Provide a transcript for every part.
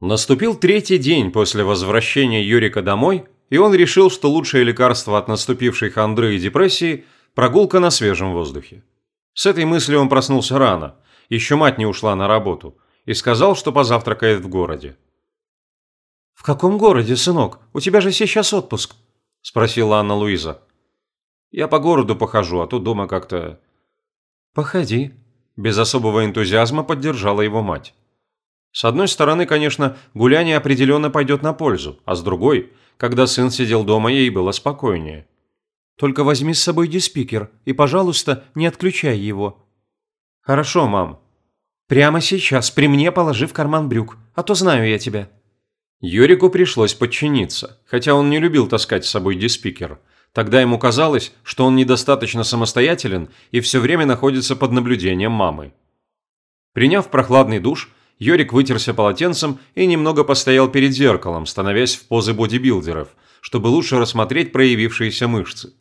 Наступил третий день после возвращения Юрика домой, и он решил, что лучшее лекарство от наступившей хандры и депрессии – прогулка на свежем воздухе. С этой мыслью он проснулся рано, еще мать не ушла на работу, и сказал, что позавтракает в городе. «В каком городе, сынок? У тебя же сейчас отпуск», – спросила Анна Луиза. «Я по городу похожу, а тут дома как-то...» «Походи», – без особого энтузиазма поддержала его мать. С одной стороны, конечно, гуляние определенно пойдет на пользу, а с другой, когда сын сидел дома, ей было спокойнее. «Только возьми с собой диспикер и, пожалуйста, не отключай его». «Хорошо, мам». «Прямо сейчас при мне положи в карман брюк, а то знаю я тебя». Юрику пришлось подчиниться, хотя он не любил таскать с собой диспикер. Тогда ему казалось, что он недостаточно самостоятелен и все время находится под наблюдением мамы. Приняв прохладный душ, Йорик вытерся полотенцем и немного постоял перед зеркалом, становясь в позы бодибилдеров, чтобы лучше рассмотреть проявившиеся мышцы.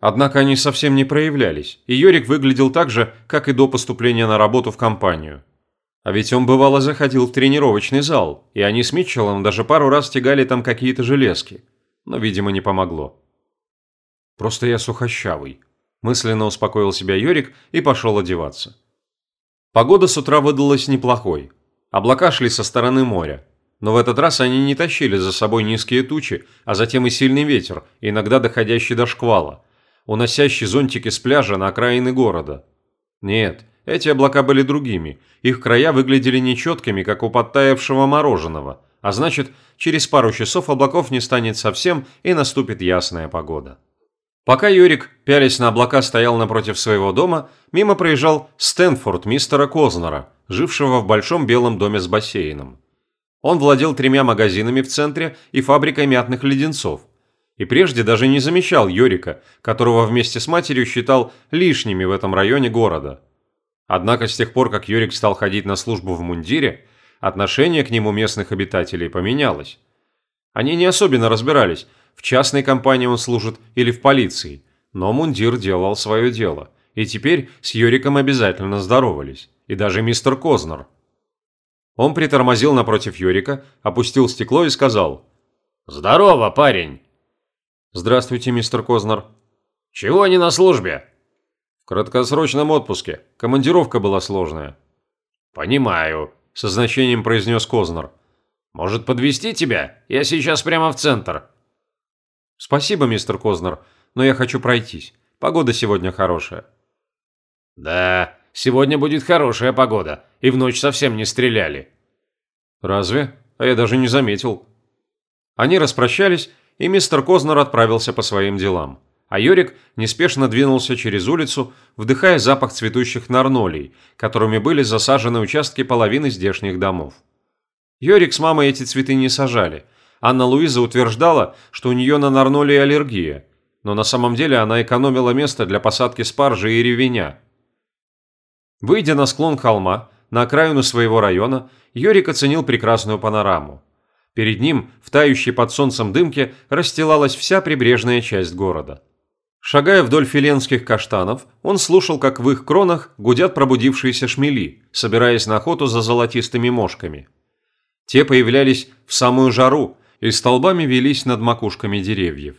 Однако они совсем не проявлялись, и Йорик выглядел так же, как и до поступления на работу в компанию. А ведь он бывало заходил в тренировочный зал, и они с Митчеллом даже пару раз тягали там какие-то железки. Но, видимо, не помогло. «Просто я сухощавый», – мысленно успокоил себя Йорик и пошел одеваться. Погода с утра выдалась неплохой, Облака шли со стороны моря. Но в этот раз они не тащили за собой низкие тучи, а затем и сильный ветер, иногда доходящий до шквала, уносящий зонтики с пляжа на окраины города. Нет, эти облака были другими. Их края выглядели нечеткими, как у подтаявшего мороженого. А значит, через пару часов облаков не станет совсем и наступит ясная погода. Пока Юрик, пялись на облака, стоял напротив своего дома, мимо проезжал Стэнфорд мистера Кознера – жившего в большом белом доме с бассейном. Он владел тремя магазинами в центре и фабрикой мятных леденцов. И прежде даже не замечал Йорика, которого вместе с матерью считал лишними в этом районе города. Однако с тех пор, как Йорик стал ходить на службу в мундире, отношение к нему местных обитателей поменялось. Они не особенно разбирались, в частной компании он служит или в полиции, но мундир делал свое дело, и теперь с Йориком обязательно здоровались и даже мистер Кознер. Он притормозил напротив Юрика, опустил стекло и сказал «Здорово, парень!» «Здравствуйте, мистер Кознер». «Чего не на службе?» «В краткосрочном отпуске. Командировка была сложная». «Понимаю», – со значением произнес Кознер. «Может, подвести тебя? Я сейчас прямо в центр». «Спасибо, мистер Кознер, но я хочу пройтись. Погода сегодня хорошая». «Да, Сегодня будет хорошая погода, и в ночь совсем не стреляли». «Разве? А я даже не заметил». Они распрощались, и мистер Кознер отправился по своим делам. А Йорик неспешно двинулся через улицу, вдыхая запах цветущих нарнолей, которыми были засажены участки половины здешних домов. Йорик с мамой эти цветы не сажали. Анна Луиза утверждала, что у нее на нарнолии аллергия, но на самом деле она экономила место для посадки спаржи и ревеня – Выйдя на склон холма, на окраину своего района, Йорик оценил прекрасную панораму. Перед ним, в тающей под солнцем дымке, расстилалась вся прибрежная часть города. Шагая вдоль филенских каштанов, он слушал, как в их кронах гудят пробудившиеся шмели, собираясь на охоту за золотистыми мошками. Те появлялись в самую жару и столбами велись над макушками деревьев.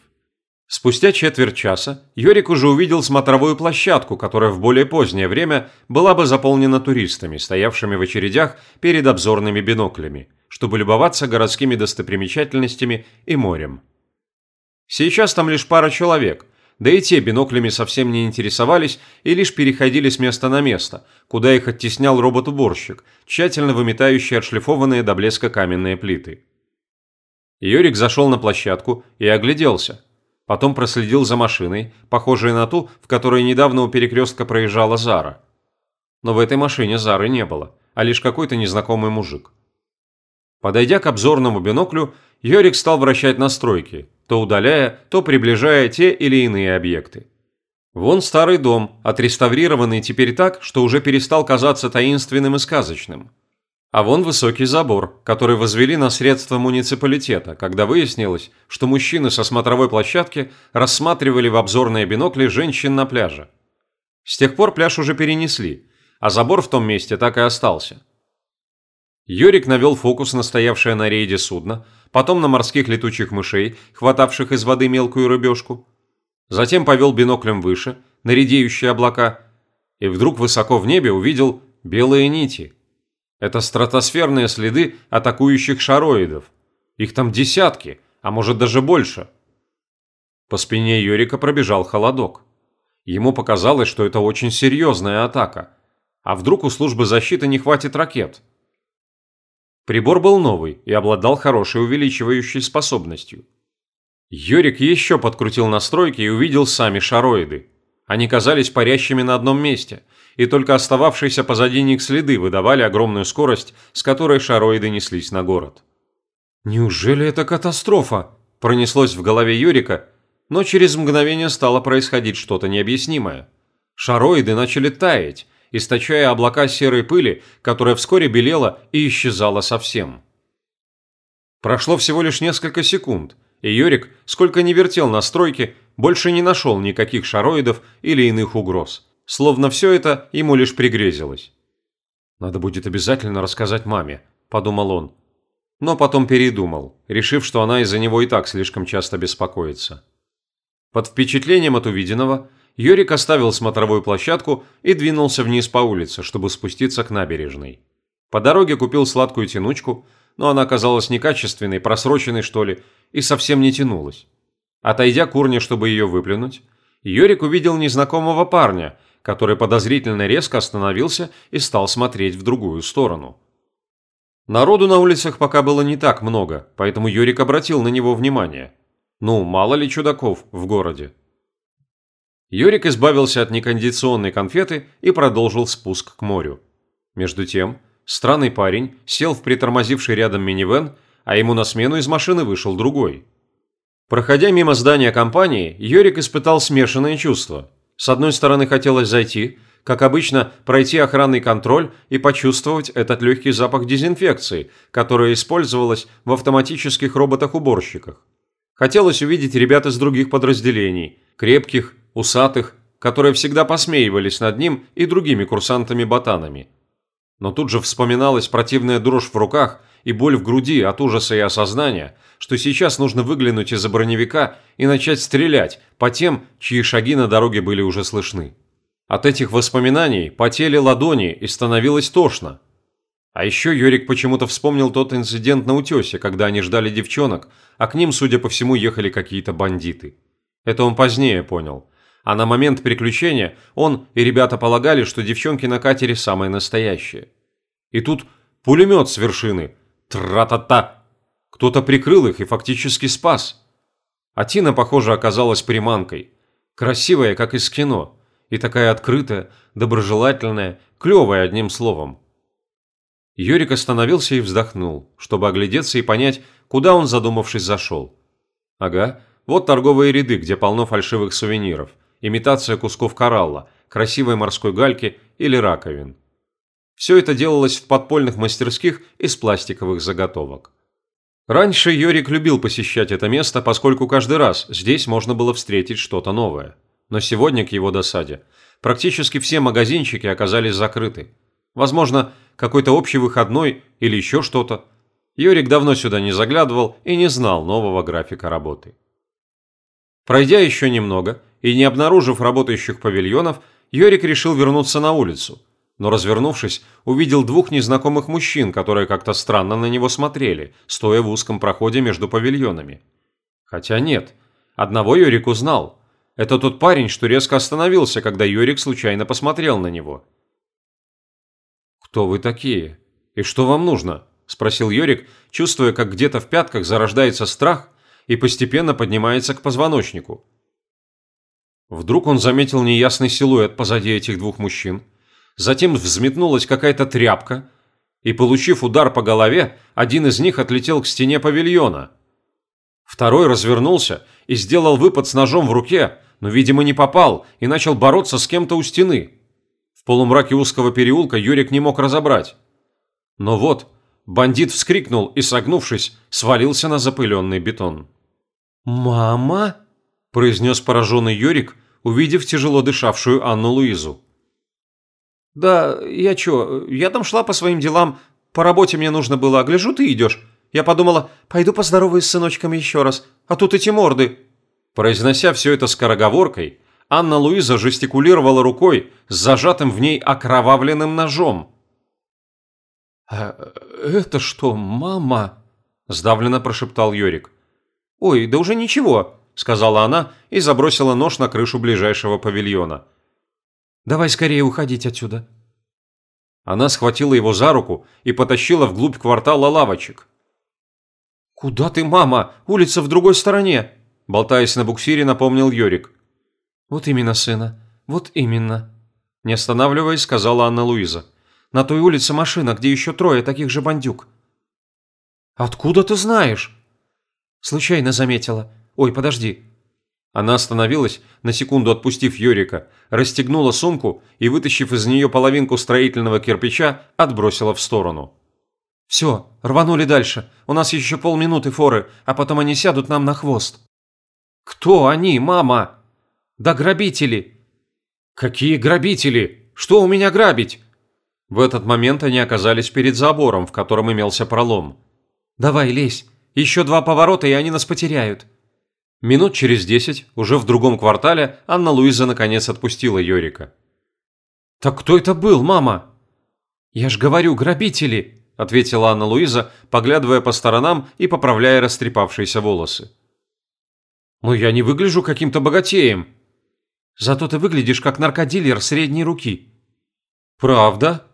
Спустя четверть часа Йорик уже увидел смотровую площадку, которая в более позднее время была бы заполнена туристами, стоявшими в очередях перед обзорными биноклями, чтобы любоваться городскими достопримечательностями и морем. Сейчас там лишь пара человек, да и те биноклями совсем не интересовались и лишь переходили с места на место, куда их оттеснял робот-уборщик, тщательно выметающий отшлифованные до блеска каменные плиты. Йорик зашел на площадку и огляделся – Потом проследил за машиной, похожей на ту, в которой недавно у перекрестка проезжала Зара. Но в этой машине Зары не было, а лишь какой-то незнакомый мужик. Подойдя к обзорному биноклю, Йорик стал вращать настройки, то удаляя, то приближая те или иные объекты. Вон старый дом, отреставрированный теперь так, что уже перестал казаться таинственным и сказочным. А вон высокий забор, который возвели на средства муниципалитета, когда выяснилось, что мужчины со смотровой площадки рассматривали в обзорные бинокли женщин на пляже. С тех пор пляж уже перенесли, а забор в том месте так и остался. Йорик навел фокус на стоявшее на рейде судно, потом на морских летучих мышей, хватавших из воды мелкую рыбешку. Затем повел биноклем выше, на редеющие облака, и вдруг высоко в небе увидел белые нити. Это стратосферные следы атакующих шароидов. Их там десятки, а может даже больше. По спине Йорика пробежал холодок. Ему показалось, что это очень серьезная атака. А вдруг у службы защиты не хватит ракет? Прибор был новый и обладал хорошей увеличивающей способностью. Йорик еще подкрутил настройки и увидел сами шароиды. Они казались парящими на одном месте, и только остававшиеся позади них следы выдавали огромную скорость, с которой шароиды неслись на город. «Неужели это катастрофа?» – пронеслось в голове Юрика, но через мгновение стало происходить что-то необъяснимое. Шароиды начали таять, источая облака серой пыли, которая вскоре белела и исчезала совсем. Прошло всего лишь несколько секунд, и Йорик, сколько ни вертел настройки, больше не нашел никаких шароидов или иных угроз. Словно все это ему лишь пригрезилось. «Надо будет обязательно рассказать маме», – подумал он. Но потом передумал, решив, что она из-за него и так слишком часто беспокоится. Под впечатлением от увиденного Йорик оставил смотровую площадку и двинулся вниз по улице, чтобы спуститься к набережной. По дороге купил сладкую тянучку, но она оказалась некачественной, просроченной что ли, и совсем не тянулась. Отойдя к урне, чтобы ее выплюнуть, Йорик увидел незнакомого парня, который подозрительно резко остановился и стал смотреть в другую сторону. Народу на улицах пока было не так много, поэтому Йорик обратил на него внимание. Ну, мало ли чудаков в городе. Юрик избавился от некондиционной конфеты и продолжил спуск к морю. Между тем, странный парень сел в притормозивший рядом минивэн, а ему на смену из машины вышел другой. Проходя мимо здания компании, Юрик испытал смешанные чувства. С одной стороны, хотелось зайти, как обычно, пройти охранный контроль и почувствовать этот легкий запах дезинфекции, которая использовалась в автоматических роботах-уборщиках. Хотелось увидеть ребят из других подразделений, крепких, усатых, которые всегда посмеивались над ним и другими курсантами-ботанами. Но тут же вспоминалась противная дрожь в руках и боль в груди от ужаса и осознания, что сейчас нужно выглянуть из-за броневика и начать стрелять по тем, чьи шаги на дороге были уже слышны. От этих воспоминаний потели ладони и становилось тошно. А еще Йорик почему-то вспомнил тот инцидент на утесе, когда они ждали девчонок, а к ним, судя по всему, ехали какие-то бандиты. Это он позднее понял – а на момент приключения он и ребята полагали, что девчонки на катере самые настоящие. И тут пулемет с вершины. Тра-та-та. Кто-то прикрыл их и фактически спас. А Тина, похоже, оказалась приманкой. Красивая, как из кино. И такая открытая, доброжелательная, клевая одним словом. Юрик остановился и вздохнул, чтобы оглядеться и понять, куда он, задумавшись, зашел. Ага, вот торговые ряды, где полно фальшивых сувениров имитация кусков коралла, красивой морской гальки или раковин. Все это делалось в подпольных мастерских из пластиковых заготовок. Раньше Йорик любил посещать это место, поскольку каждый раз здесь можно было встретить что-то новое. Но сегодня, к его досаде, практически все магазинчики оказались закрыты. Возможно, какой-то общий выходной или еще что-то. Йорик давно сюда не заглядывал и не знал нового графика работы. Пройдя еще немного, и не обнаружив работающих павильонов, Йорик решил вернуться на улицу. Но развернувшись, увидел двух незнакомых мужчин, которые как-то странно на него смотрели, стоя в узком проходе между павильонами. Хотя нет, одного Йорик узнал. Это тот парень, что резко остановился, когда Йорик случайно посмотрел на него. «Кто вы такие? И что вам нужно?» – спросил Йорик, чувствуя, как где-то в пятках зарождается страх и постепенно поднимается к позвоночнику. Вдруг он заметил неясный силуэт позади этих двух мужчин. Затем взметнулась какая-то тряпка, и, получив удар по голове, один из них отлетел к стене павильона. Второй развернулся и сделал выпад с ножом в руке, но, видимо, не попал и начал бороться с кем-то у стены. В полумраке узкого переулка Юрик не мог разобрать. Но вот, бандит вскрикнул и, согнувшись, свалился на запыленный бетон. «Мама?» – произнес пораженный Йорик, увидев тяжело дышавшую Анну Луизу. «Да, я чё, я там шла по своим делам, По работе мне нужно было, а гляжу, ты идешь. Я подумала, пойду поздороваюсь с сыночком еще раз, а тут эти морды». Произнося все это скороговоркой, Анна Луиза жестикулировала рукой с зажатым в ней окровавленным ножом. «А это что, мама?» – сдавленно прошептал Йорик. «Ой, да уже ничего», – сказала она и забросила нож на крышу ближайшего павильона. «Давай скорее уходить отсюда». Она схватила его за руку и потащила вглубь квартала лавочек. «Куда ты, мама? Улица в другой стороне!» Болтаясь на буксире, напомнил Йорик. «Вот именно, сына, вот именно», – не останавливаясь, сказала Анна Луиза. «На той улице машина, где еще трое таких же бандюк». «Откуда ты знаешь?» «Случайно заметила. Ой, подожди». Она остановилась, на секунду отпустив Йорика, расстегнула сумку и, вытащив из нее половинку строительного кирпича, отбросила в сторону. «Все, рванули дальше. У нас еще полминуты форы, а потом они сядут нам на хвост». «Кто они, мама?» «Да грабители!» «Какие грабители? Что у меня грабить?» В этот момент они оказались перед забором, в котором имелся пролом. «Давай, лезь. Еще два поворота, и они нас потеряют». Минут через десять, уже в другом квартале, Анна Луиза наконец отпустила Йорика. «Так кто это был, мама?» «Я ж говорю, грабители!» – ответила Анна Луиза, поглядывая по сторонам и поправляя растрепавшиеся волосы. «Но я не выгляжу каким-то богатеем», Зато ты выглядишь как наркодилер средней руки». «Правда?»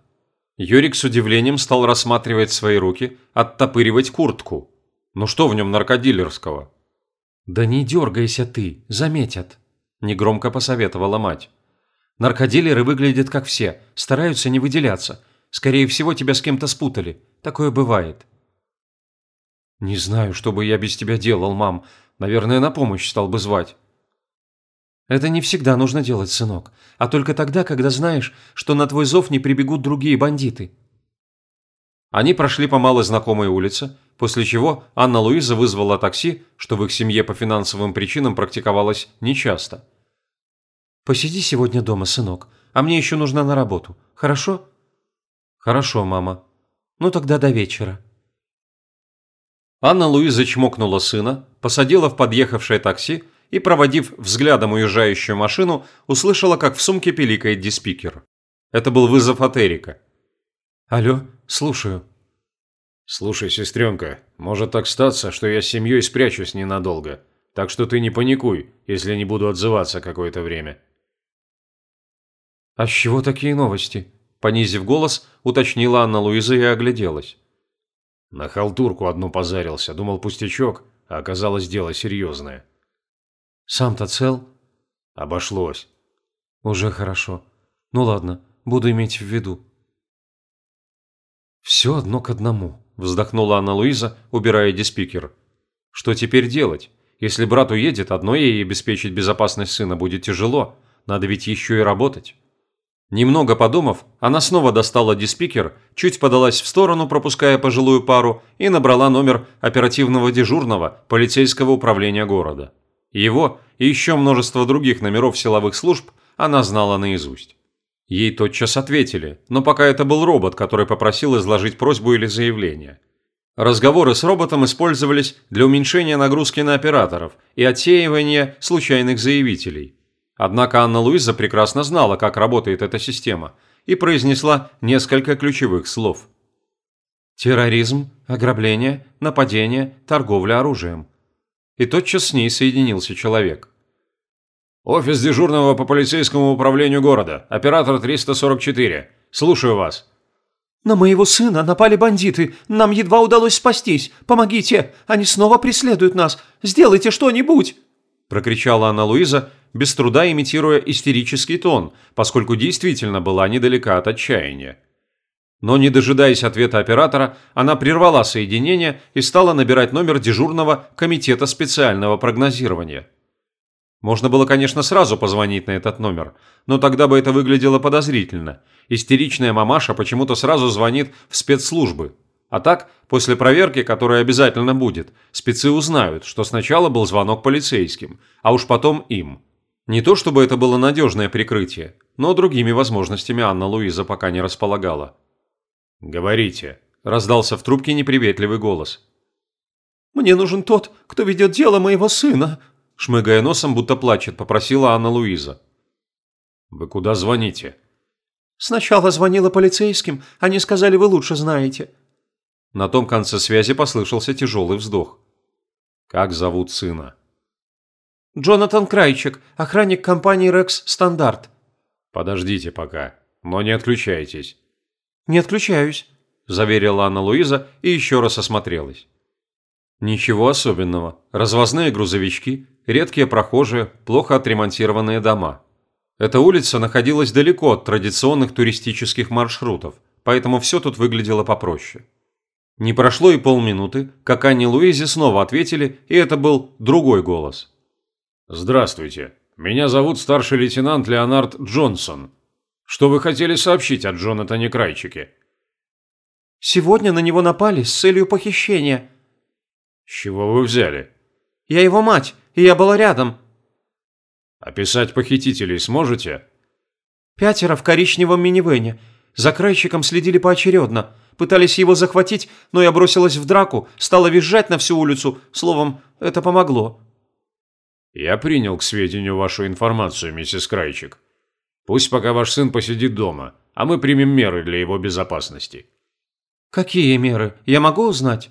Юрик с удивлением стал рассматривать свои руки, оттопыривать куртку. «Ну что в нем наркодилерского?» «Да не дергайся ты, заметят», – негромко посоветовала мать. «Наркодилеры выглядят как все, стараются не выделяться. Скорее всего, тебя с кем-то спутали. Такое бывает». «Не знаю, что бы я без тебя делал, мам. Наверное, на помощь стал бы звать». Это не всегда нужно делать, сынок, а только тогда, когда знаешь, что на твой зов не прибегут другие бандиты. Они прошли по малой знакомой улице, после чего Анна Луиза вызвала такси, что в их семье по финансовым причинам практиковалось нечасто. «Посиди сегодня дома, сынок, а мне еще нужна на работу, хорошо?» «Хорошо, мама. Ну тогда до вечера». Анна Луиза чмокнула сына, посадила в подъехавшее такси и, проводив взглядом уезжающую машину, услышала, как в сумке пиликает диспикер. Это был вызов от Эрика. «Алло, слушаю». «Слушай, сестренка, может так статься, что я с семьей спрячусь ненадолго, так что ты не паникуй, если не буду отзываться какое-то время». «А с чего такие новости?» Понизив голос, уточнила Анна Луиза и огляделась. На халтурку одну позарился, думал пустячок, а оказалось дело серьезное. Сам-то цел? Обошлось. Уже хорошо. Ну ладно, буду иметь в виду. Все одно к одному, вздохнула Анна Луиза, убирая диспикер. Что теперь делать? Если брат уедет, одно ей обеспечить безопасность сына будет тяжело. Надо ведь еще и работать. Немного подумав, она снова достала диспикер, чуть подалась в сторону, пропуская пожилую пару, и набрала номер оперативного дежурного полицейского управления города. Его и еще множество других номеров силовых служб она знала наизусть. Ей тотчас ответили, но пока это был робот, который попросил изложить просьбу или заявление. Разговоры с роботом использовались для уменьшения нагрузки на операторов и отсеивания случайных заявителей. Однако Анна Луиза прекрасно знала, как работает эта система, и произнесла несколько ключевых слов. Терроризм, ограбление, нападение, торговля оружием – и тотчас с ней соединился человек. «Офис дежурного по полицейскому управлению города, оператор 344. Слушаю вас». «На моего сына напали бандиты. Нам едва удалось спастись. Помогите! Они снова преследуют нас. Сделайте что-нибудь!» Прокричала Анна Луиза, без труда имитируя истерический тон, поскольку действительно была недалека от отчаяния. Но не дожидаясь ответа оператора, она прервала соединение и стала набирать номер дежурного комитета специального прогнозирования. Можно было, конечно, сразу позвонить на этот номер, но тогда бы это выглядело подозрительно. Истеричная мамаша почему-то сразу звонит в спецслужбы. А так, после проверки, которая обязательно будет, спецы узнают, что сначала был звонок полицейским, а уж потом им. Не то чтобы это было надежное прикрытие, но другими возможностями Анна Луиза пока не располагала. «Говорите», – раздался в трубке неприветливый голос. «Мне нужен тот, кто ведет дело моего сына», шмыгая носом, будто плачет, попросила Анна Луиза. «Вы куда звоните?» «Сначала звонила полицейским, они сказали, вы лучше знаете». На том конце связи послышался тяжелый вздох. «Как зовут сына?» «Джонатан Крайчик, охранник компании «Рекс Стандарт». «Подождите пока, но не отключайтесь». «Не отключаюсь», – заверила Анна Луиза и еще раз осмотрелась. Ничего особенного. Развозные грузовички, редкие прохожие, плохо отремонтированные дома. Эта улица находилась далеко от традиционных туристических маршрутов, поэтому все тут выглядело попроще. Не прошло и полминуты, как Анне Луизе снова ответили, и это был другой голос. «Здравствуйте. Меня зовут старший лейтенант Леонард Джонсон. Что вы хотели сообщить о Джонатане Крайчике?» «Сегодня на него напали с целью похищения». «С чего вы взяли?» «Я его мать, и я была рядом». «Описать похитителей сможете?» «Пятеро в коричневом минивэне. За Крайчиком следили поочередно. Пытались его захватить, но я бросилась в драку, стала визжать на всю улицу. Словом, это помогло». «Я принял к сведению вашу информацию, миссис Крайчик. Пусть пока ваш сын посидит дома, а мы примем меры для его безопасности». «Какие меры? Я могу узнать?»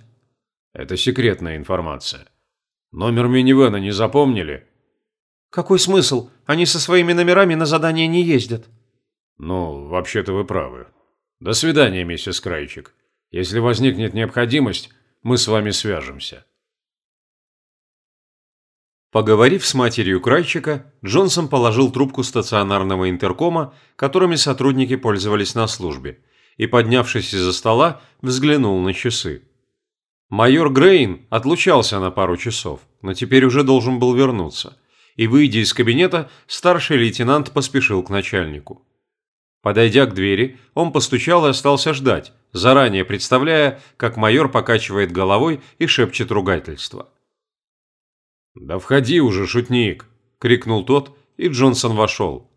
«Это секретная информация. Номер минивэна не запомнили?» «Какой смысл? Они со своими номерами на задание не ездят». «Ну, вообще-то вы правы. До свидания, миссис Крайчик. Если возникнет необходимость, мы с вами свяжемся». Поговорив с матерью Крайчика, Джонсон положил трубку стационарного интеркома, которыми сотрудники пользовались на службе, и, поднявшись из-за стола, взглянул на часы. Майор Грейн отлучался на пару часов, но теперь уже должен был вернуться, и, выйдя из кабинета, старший лейтенант поспешил к начальнику. Подойдя к двери, он постучал и остался ждать, заранее представляя, как майор покачивает головой и шепчет ругательство. «Да входи уже, шутник!» – крикнул тот, и Джонсон вошел.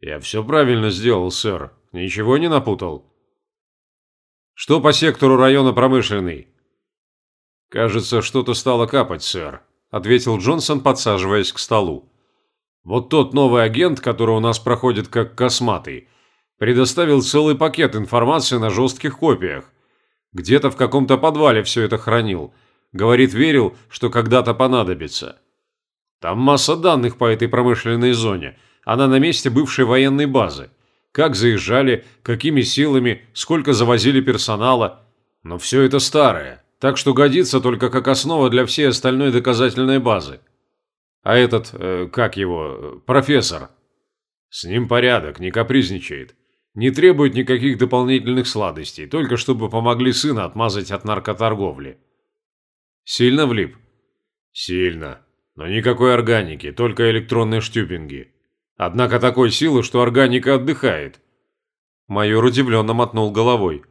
«Я все правильно сделал, сэр. Ничего не напутал?» «Что по сектору района промышленный?» «Кажется, что-то стало капать, сэр», – ответил Джонсон, подсаживаясь к столу. «Вот тот новый агент, который у нас проходит как косматый, предоставил целый пакет информации на жестких копиях. Где-то в каком-то подвале все это хранил – Говорит, верил, что когда-то понадобится. Там масса данных по этой промышленной зоне. Она на месте бывшей военной базы. Как заезжали, какими силами, сколько завозили персонала. Но все это старое, так что годится только как основа для всей остальной доказательной базы. А этот, э, как его, профессор? С ним порядок, не капризничает. Не требует никаких дополнительных сладостей, только чтобы помогли сына отмазать от наркоторговли. Сильно влип? Сильно. Но никакой органики, только электронные штюпинги. Однако такой силы, что органика отдыхает. Майор удивленно мотнул головой.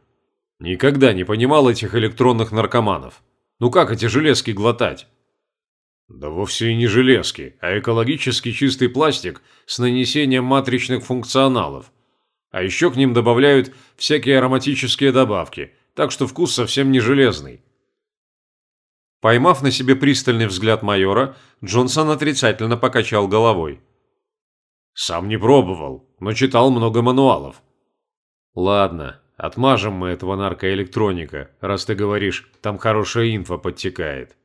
Никогда не понимал этих электронных наркоманов. Ну как эти железки глотать? Да вовсе и не железки, а экологически чистый пластик с нанесением матричных функционалов. А еще к ним добавляют всякие ароматические добавки, так что вкус совсем не железный. Поймав на себе пристальный взгляд майора, Джонсон отрицательно покачал головой. «Сам не пробовал, но читал много мануалов». «Ладно, отмажем мы этого наркоэлектроника, раз ты говоришь, там хорошая инфа подтекает».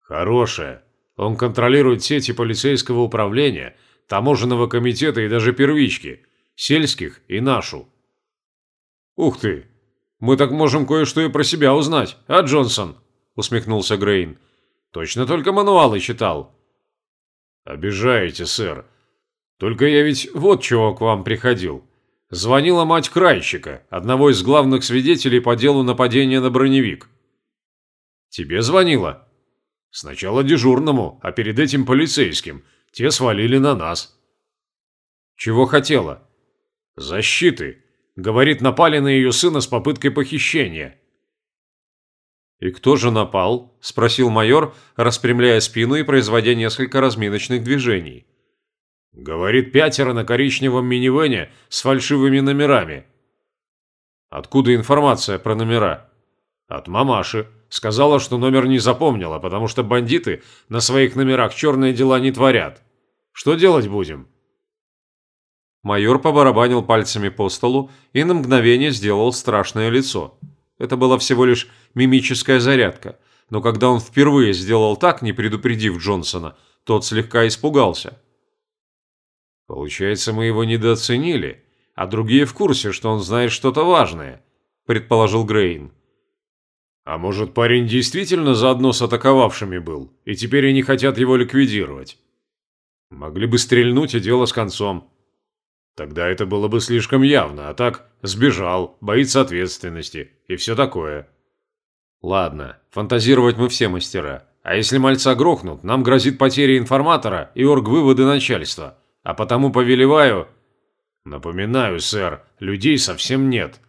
«Хорошая. Он контролирует сети полицейского управления, таможенного комитета и даже первички, сельских и нашу». «Ух ты! Мы так можем кое-что и про себя узнать, а, Джонсон?» – усмехнулся Грейн. «Точно только мануалы читал». «Обижаете, сэр. Только я ведь вот чего к вам приходил. Звонила мать Крайщика, одного из главных свидетелей по делу нападения на броневик». «Тебе звонила?» «Сначала дежурному, а перед этим полицейским. Те свалили на нас». «Чего хотела?» «Защиты. Говорит, напали на ее сына с попыткой похищения». «И кто же напал?» – спросил майор, распрямляя спину и производя несколько разминочных движений. «Говорит, пятеро на коричневом минивэне с фальшивыми номерами». Откуда информация про номера? От мамаши. Сказала, что номер не запомнила, потому что бандиты на своих номерах черные дела не творят. Что делать будем? Майор побарабанил пальцами по столу и на мгновение сделал страшное лицо. Это была всего лишь мимическая зарядка, но когда он впервые сделал так, не предупредив Джонсона, тот слегка испугался. «Получается, мы его недооценили, а другие в курсе, что он знает что-то важное», – предположил Грейн. «А может, парень действительно заодно с атаковавшими был, и теперь они хотят его ликвидировать? Могли бы стрельнуть, и дело с концом». Тогда это было бы слишком явно, а так сбежал, боится ответственности и все такое. Ладно, фантазировать мы все мастера. А если мальца грохнут, нам грозит потеря информатора и оргвыводы начальства. А потому повелеваю... Напоминаю, сэр, людей совсем нет.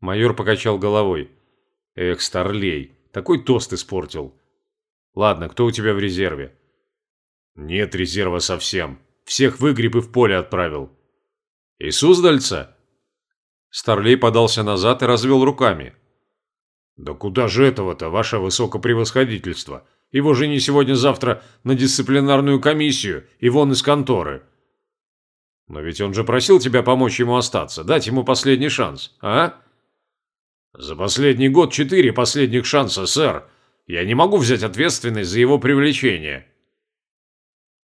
Майор покачал головой. Эх, старлей, такой тост испортил. Ладно, кто у тебя в резерве? Нет резерва совсем. Всех выгреб и в поле отправил. «И Суздальца?» Старлей подался назад и развел руками. «Да куда же этого-то, ваше высокопревосходительство? Его же не сегодня-завтра на дисциплинарную комиссию и вон из конторы». «Но ведь он же просил тебя помочь ему остаться, дать ему последний шанс, а?» «За последний год четыре последних шанса, сэр. Я не могу взять ответственность за его привлечение».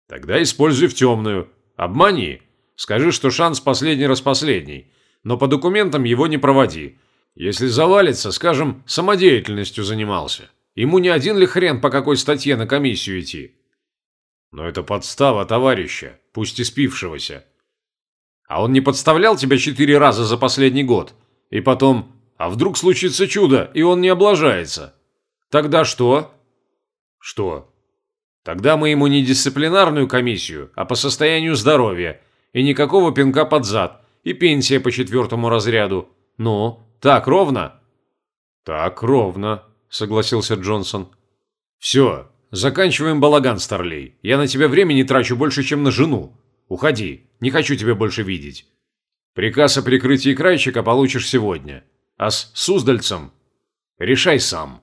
«Тогда используй в темную. Обмани. Скажи, что шанс последний раз последний, но по документам его не проводи. Если завалится, скажем, самодеятельностью занимался. Ему не один ли хрен по какой статье на комиссию идти? Но это подстава товарища, пусть и спившегося. А он не подставлял тебя четыре раза за последний год? И потом, а вдруг случится чудо, и он не облажается? Тогда что? Что? Тогда мы ему не дисциплинарную комиссию, а по состоянию здоровья – и никакого пинка под зад, и пенсия по четвертому разряду. Ну, так ровно?» «Так ровно», – согласился Джонсон. «Все, заканчиваем балаган, Старлей. Я на тебя времени трачу больше, чем на жену. Уходи, не хочу тебя больше видеть. Приказ о прикрытии крайчика получишь сегодня. А с Суздальцем решай сам».